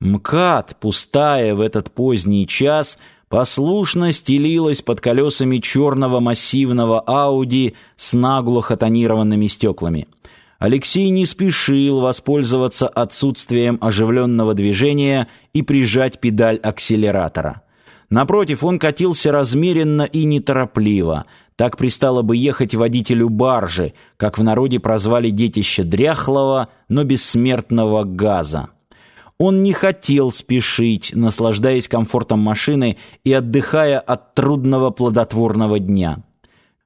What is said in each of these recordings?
МКАД, пустая в этот поздний час, послушно стелилась под колесами черного массивного Ауди с наглухо тонированными стеклами. Алексей не спешил воспользоваться отсутствием оживленного движения и прижать педаль акселератора. Напротив, он катился размеренно и неторопливо. Так пристало бы ехать водителю баржи, как в народе прозвали детище дряхлого, но бессмертного газа. Он не хотел спешить, наслаждаясь комфортом машины и отдыхая от трудного плодотворного дня.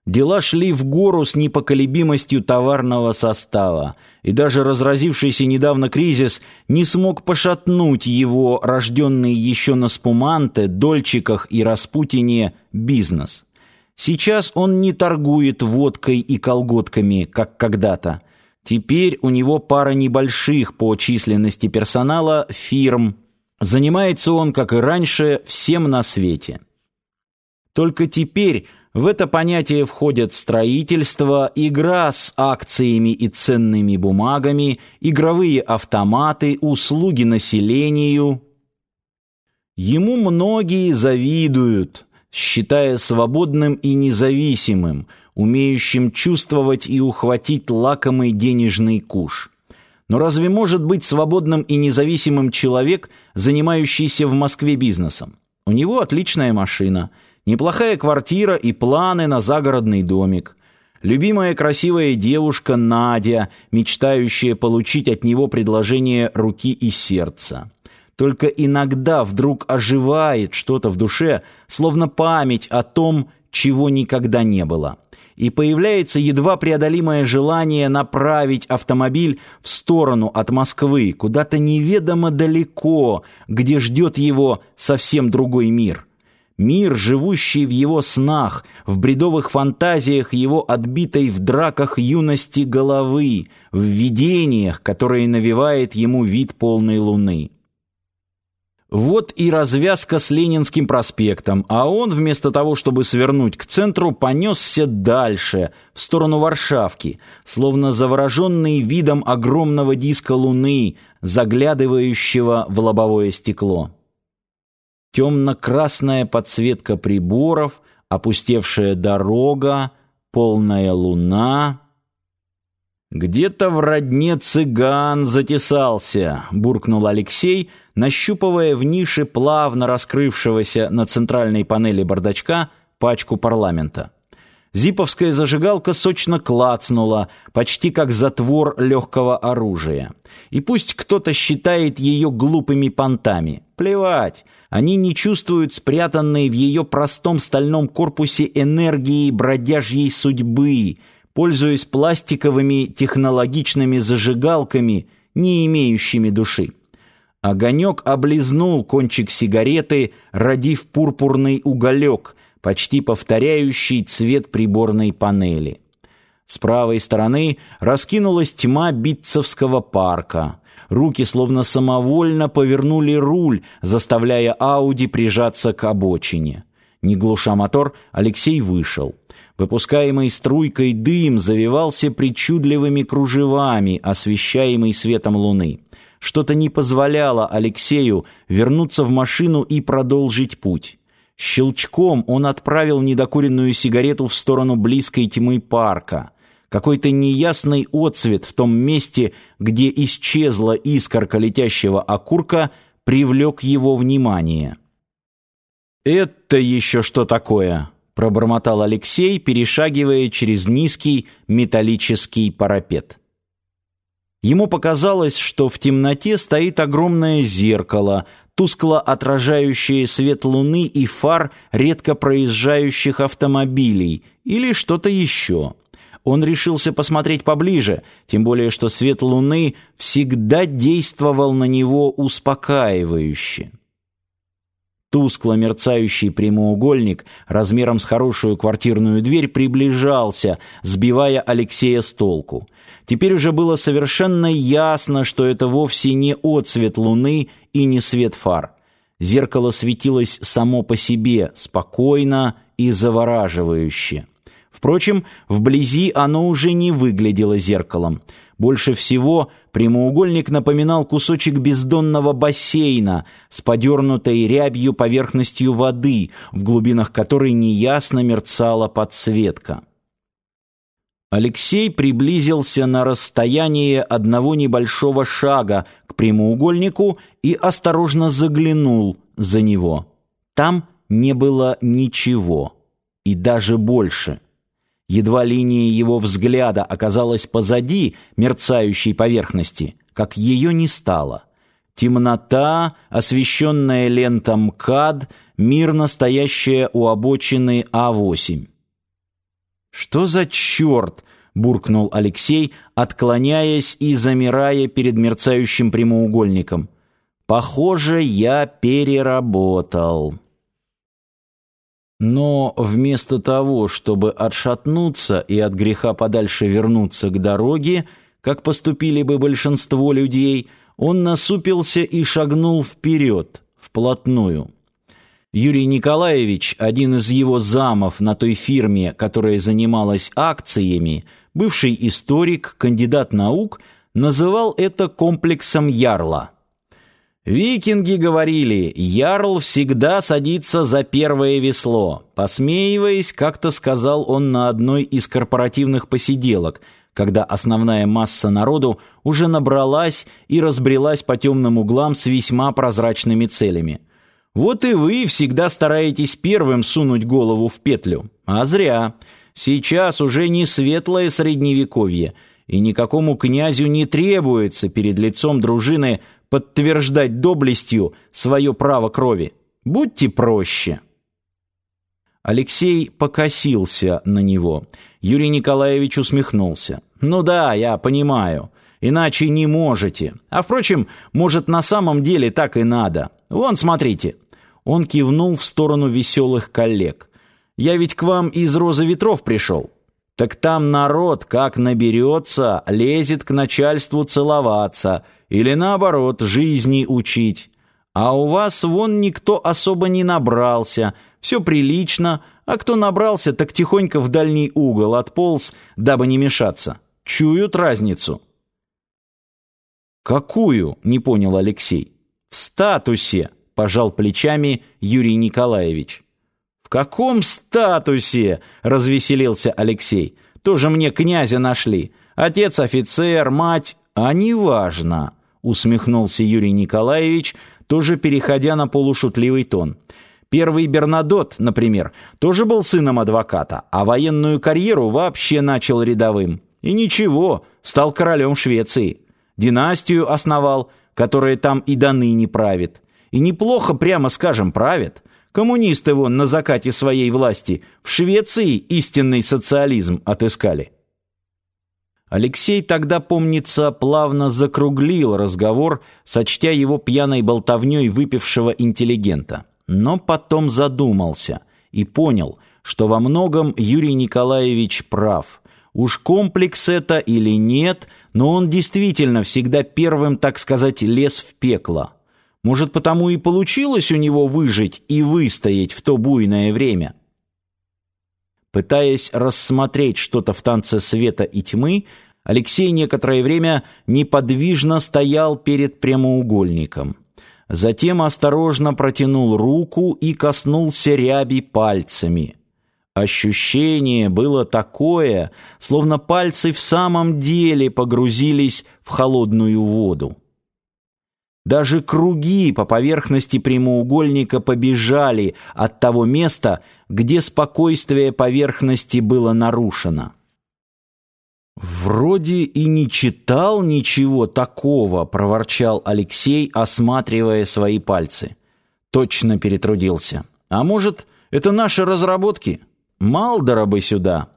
Дела шли в гору с непоколебимостью товарного состава, и даже разразившийся недавно кризис не смог пошатнуть его, рожденный еще на спуманте, дольчиках и распутине, бизнес. Сейчас он не торгует водкой и колготками, как когда-то. Теперь у него пара небольших по численности персонала фирм. Занимается он, как и раньше, всем на свете. Только теперь в это понятие входят строительство, игра с акциями и ценными бумагами, игровые автоматы, услуги населению. Ему многие завидуют, считая свободным и независимым, умеющим чувствовать и ухватить лакомый денежный куш. Но разве может быть свободным и независимым человек, занимающийся в Москве бизнесом? У него отличная машина, неплохая квартира и планы на загородный домик. Любимая красивая девушка Надя, мечтающая получить от него предложение руки и сердца. Только иногда вдруг оживает что-то в душе, словно память о том, чего никогда не было и появляется едва преодолимое желание направить автомобиль в сторону от Москвы, куда-то неведомо далеко, где ждет его совсем другой мир. Мир, живущий в его снах, в бредовых фантазиях его отбитой в драках юности головы, в видениях, которые навевает ему вид полной луны. Вот и развязка с Ленинским проспектом, а он вместо того, чтобы свернуть к центру, понесся дальше, в сторону Варшавки, словно завороженный видом огромного диска луны, заглядывающего в лобовое стекло. Темно-красная подсветка приборов, опустевшая дорога, полная луна... «Где-то в родне цыган затесался», — буркнул Алексей, нащупывая в нише плавно раскрывшегося на центральной панели бардачка пачку парламента. Зиповская зажигалка сочно клацнула, почти как затвор легкого оружия. И пусть кто-то считает ее глупыми понтами. Плевать, они не чувствуют спрятанной в ее простом стальном корпусе энергии бродяжьей судьбы — пользуясь пластиковыми технологичными зажигалками, не имеющими души. Огонек облизнул кончик сигареты, родив пурпурный уголек, почти повторяющий цвет приборной панели. С правой стороны раскинулась тьма Битцевского парка. Руки словно самовольно повернули руль, заставляя Ауди прижаться к обочине. Не глуша мотор, Алексей вышел. Выпускаемый струйкой дым завивался причудливыми кружевами, освещаемый светом луны. Что-то не позволяло Алексею вернуться в машину и продолжить путь. Щелчком он отправил недокуренную сигарету в сторону близкой тьмы парка. Какой-то неясный отсвет в том месте, где исчезла искорка летящего окурка, привлек его внимание. «Это еще что такое?» пробормотал Алексей, перешагивая через низкий металлический парапет. Ему показалось, что в темноте стоит огромное зеркало, тускло отражающее свет луны и фар редко проезжающих автомобилей или что-то еще. Он решился посмотреть поближе, тем более что свет луны всегда действовал на него успокаивающе. Тускло мерцающий прямоугольник размером с хорошую квартирную дверь приближался, сбивая Алексея с толку. Теперь уже было совершенно ясно, что это вовсе не отсвет луны и не свет фар. Зеркало светилось само по себе, спокойно и завораживающе. Впрочем, вблизи оно уже не выглядело зеркалом. Больше всего Прямоугольник напоминал кусочек бездонного бассейна с подернутой рябью поверхностью воды, в глубинах которой неясно мерцала подсветка. Алексей приблизился на расстояние одного небольшого шага к прямоугольнику и осторожно заглянул за него. Там не было ничего, и даже больше. Едва линия его взгляда оказалась позади мерцающей поверхности, как ее не стало. Темнота, освещенная лентом КАД, мирно стоящая у обочины А8. «Что за черт?» — буркнул Алексей, отклоняясь и замирая перед мерцающим прямоугольником. «Похоже, я переработал». Но вместо того, чтобы отшатнуться и от греха подальше вернуться к дороге, как поступили бы большинство людей, он насупился и шагнул вперед, вплотную. Юрий Николаевич, один из его замов на той фирме, которая занималась акциями, бывший историк, кандидат наук, называл это комплексом Ярла. Викинги говорили, ярл всегда садится за первое весло. Посмеиваясь, как-то сказал он на одной из корпоративных посиделок, когда основная масса народу уже набралась и разбрелась по темным углам с весьма прозрачными целями. Вот и вы всегда стараетесь первым сунуть голову в петлю. А зря. Сейчас уже не светлое средневековье, и никакому князю не требуется перед лицом дружины подтверждать доблестью свое право крови. Будьте проще. Алексей покосился на него. Юрий Николаевич усмехнулся. «Ну да, я понимаю. Иначе не можете. А, впрочем, может, на самом деле так и надо. Вон, смотрите». Он кивнул в сторону веселых коллег. «Я ведь к вам из «Розы ветров» пришел. Так там народ, как наберется, лезет к начальству целоваться или, наоборот, жизни учить. А у вас вон никто особо не набрался, все прилично, а кто набрался, так тихонько в дальний угол отполз, дабы не мешаться. Чуют разницу». «Какую?» — не понял Алексей. «В статусе», — пожал плечами Юрий Николаевич. «В каком статусе?» — развеселился Алексей. «Тоже мне князя нашли. Отец офицер, мать...» «А неважно», — усмехнулся Юрий Николаевич, тоже переходя на полушутливый тон. Первый Бернадот, например, тоже был сыном адвоката, а военную карьеру вообще начал рядовым. И ничего, стал королем Швеции. Династию основал, которая там и до ныне правит. И неплохо, прямо скажем, правит. Коммунисты вон на закате своей власти в Швеции истинный социализм отыскали. Алексей тогда, помнится, плавно закруглил разговор, сочтя его пьяной болтовней выпившего интеллигента. Но потом задумался и понял, что во многом Юрий Николаевич прав. Уж комплекс это или нет, но он действительно всегда первым, так сказать, лез в пекло. Может, потому и получилось у него выжить и выстоять в то буйное время. Пытаясь рассмотреть что-то в танце света и тьмы, Алексей некоторое время неподвижно стоял перед прямоугольником. Затем осторожно протянул руку и коснулся ряби пальцами. Ощущение было такое, словно пальцы в самом деле погрузились в холодную воду. Даже круги по поверхности прямоугольника побежали от того места, где спокойствие поверхности было нарушено. «Вроде и не читал ничего такого», — проворчал Алексей, осматривая свои пальцы. Точно перетрудился. «А может, это наши разработки? Малдора бы сюда!»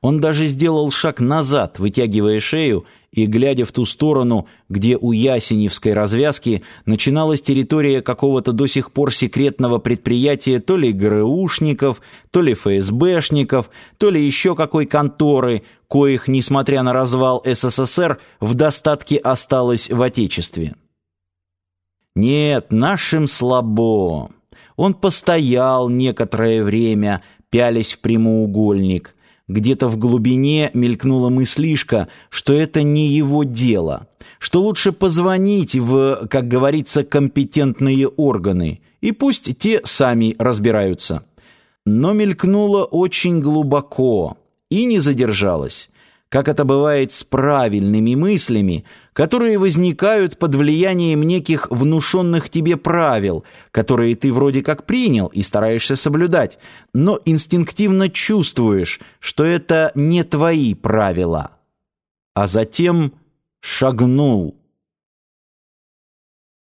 Он даже сделал шаг назад, вытягивая шею и глядя в ту сторону, где у Ясеневской развязки начиналась территория какого-то до сих пор секретного предприятия то ли ГРУшников, то ли ФСБшников, то ли еще какой конторы, коих, несмотря на развал СССР, в достатке осталось в Отечестве. Нет, нашим слабо. Он постоял некоторое время, пялясь в прямоугольник, Где-то в глубине мелькнула мыслишка, что это не его дело, что лучше позвонить в, как говорится, компетентные органы, и пусть те сами разбираются. Но мелькнуло очень глубоко и не задержалось как это бывает с правильными мыслями, которые возникают под влиянием неких внушенных тебе правил, которые ты вроде как принял и стараешься соблюдать, но инстинктивно чувствуешь, что это не твои правила. А затем шагнул